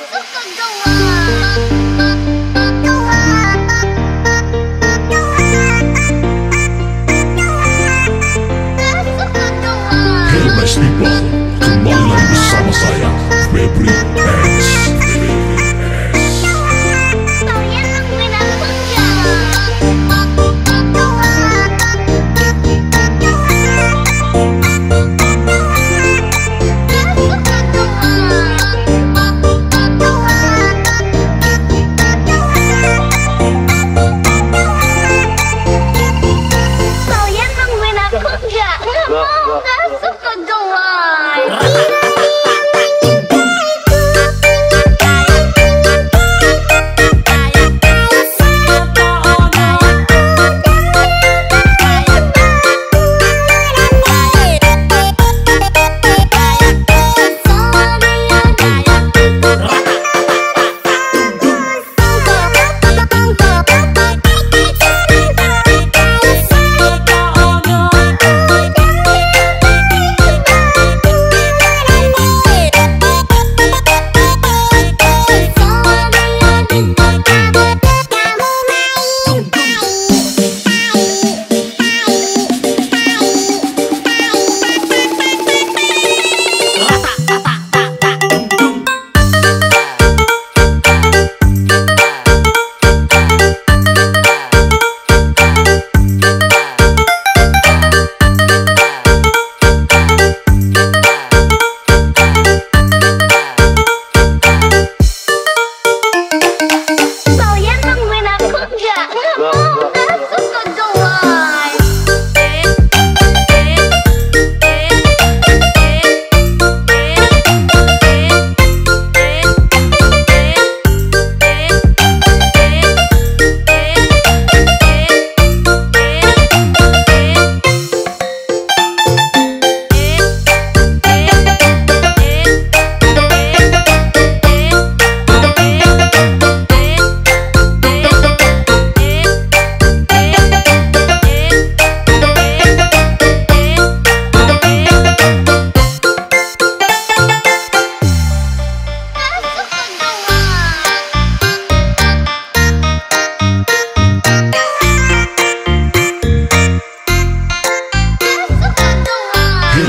你都敢动我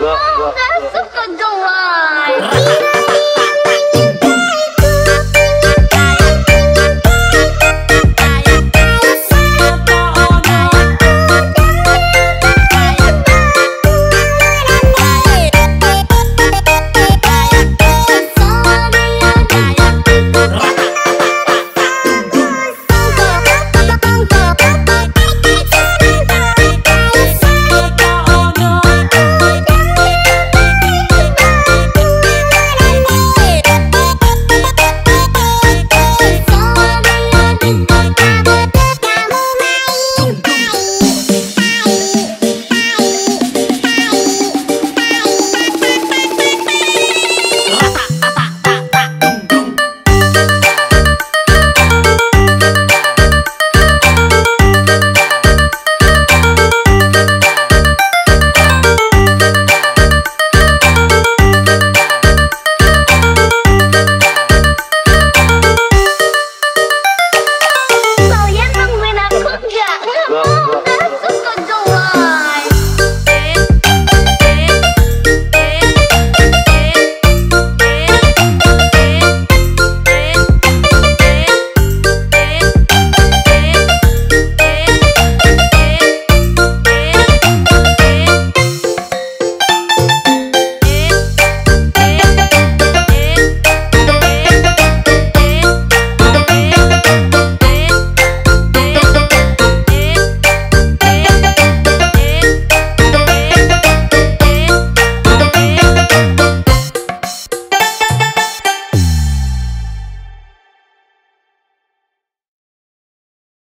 Oh, that's a good delight.